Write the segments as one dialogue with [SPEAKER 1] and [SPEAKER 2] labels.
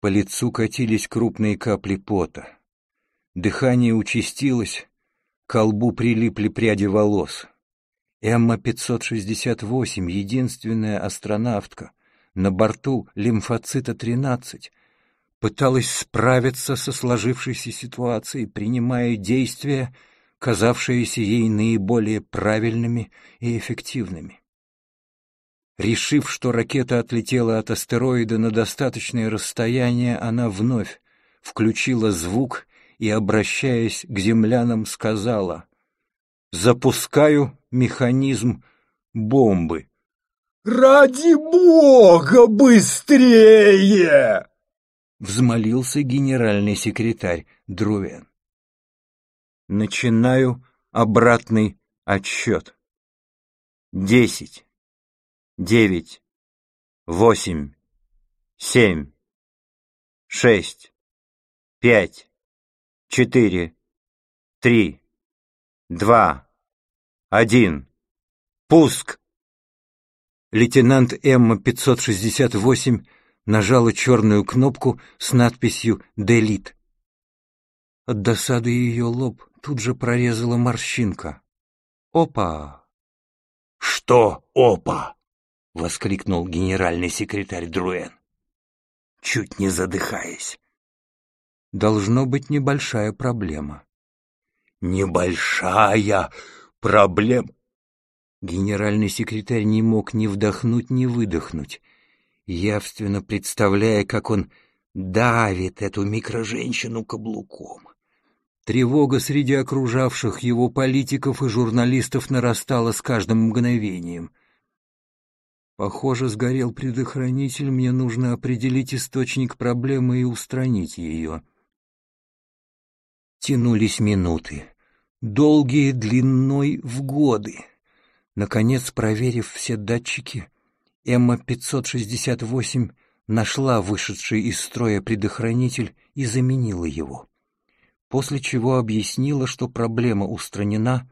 [SPEAKER 1] По лицу катились крупные капли пота. Дыхание участилось, к колбу прилипли пряди волос. Эмма-568, единственная астронавтка, на борту лимфоцита-13, пыталась справиться со сложившейся ситуацией, принимая действия, казавшиеся ей наиболее правильными и эффективными. Решив, что ракета отлетела от астероида на достаточное расстояние, она вновь включила звук и, обращаясь к землянам, сказала «Запускаю механизм бомбы».
[SPEAKER 2] «Ради бога, быстрее!»
[SPEAKER 1] — взмолился генеральный секретарь Друвен. «Начинаю обратный отсчет. Десять» девять, восемь, семь, шесть, пять, четыре, три, два, один. Пуск! Лейтенант М-568 нажала черную кнопку с надписью «Делит». От досады ее лоб тут же прорезала морщинка. «Опа!»
[SPEAKER 2] «Что опа?»
[SPEAKER 1] — воскликнул генеральный секретарь Друэн,
[SPEAKER 2] чуть не задыхаясь.
[SPEAKER 1] «Должно быть небольшая проблема».
[SPEAKER 2] «Небольшая проблема?»
[SPEAKER 1] Генеральный секретарь не мог ни вдохнуть, ни выдохнуть, явственно представляя, как он давит эту микроженщину каблуком. Тревога среди окружавших его политиков и журналистов нарастала с каждым мгновением — Похоже, сгорел предохранитель, мне нужно определить источник проблемы и устранить ее. Тянулись минуты, долгие длиной в годы. Наконец, проверив все датчики, Эмма-568 нашла вышедший из строя предохранитель и заменила его, после чего объяснила, что проблема устранена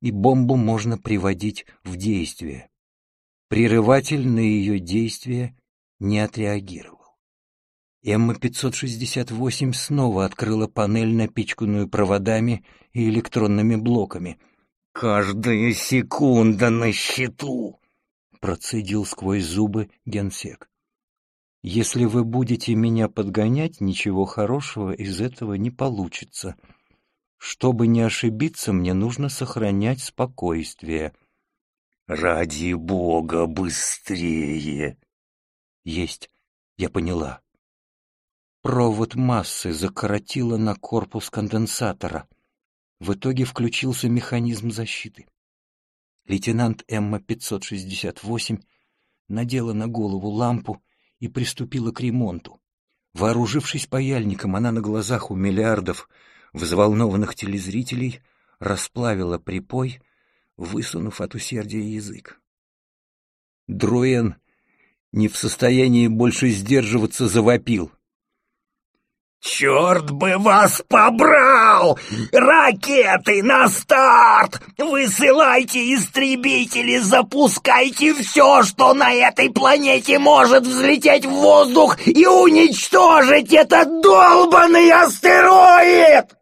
[SPEAKER 1] и бомбу можно приводить в действие. Прерыватель на ее действия не отреагировал. Эмма-568 снова открыла панель, напичканную проводами и электронными блоками.
[SPEAKER 2] «Каждая секунда на счету!»
[SPEAKER 1] — процедил сквозь зубы генсек. «Если вы будете меня подгонять, ничего хорошего из этого не получится. Чтобы не ошибиться, мне нужно сохранять спокойствие».
[SPEAKER 2] Ради бога, быстрее!
[SPEAKER 1] Есть, я поняла. Провод массы закоротило на корпус конденсатора. В итоге включился механизм защиты. Лейтенант Эмма-568 надела на голову лампу и приступила к ремонту. Вооружившись паяльником, она на глазах у миллиардов взволнованных телезрителей расплавила припой высунув от усердия язык. Друэн, не в состоянии больше сдерживаться, завопил.
[SPEAKER 2] «Черт бы вас побрал! Ракеты на старт! Высылайте истребители, запускайте все, что на этой планете может взлететь в воздух и уничтожить этот долбанный астероид!»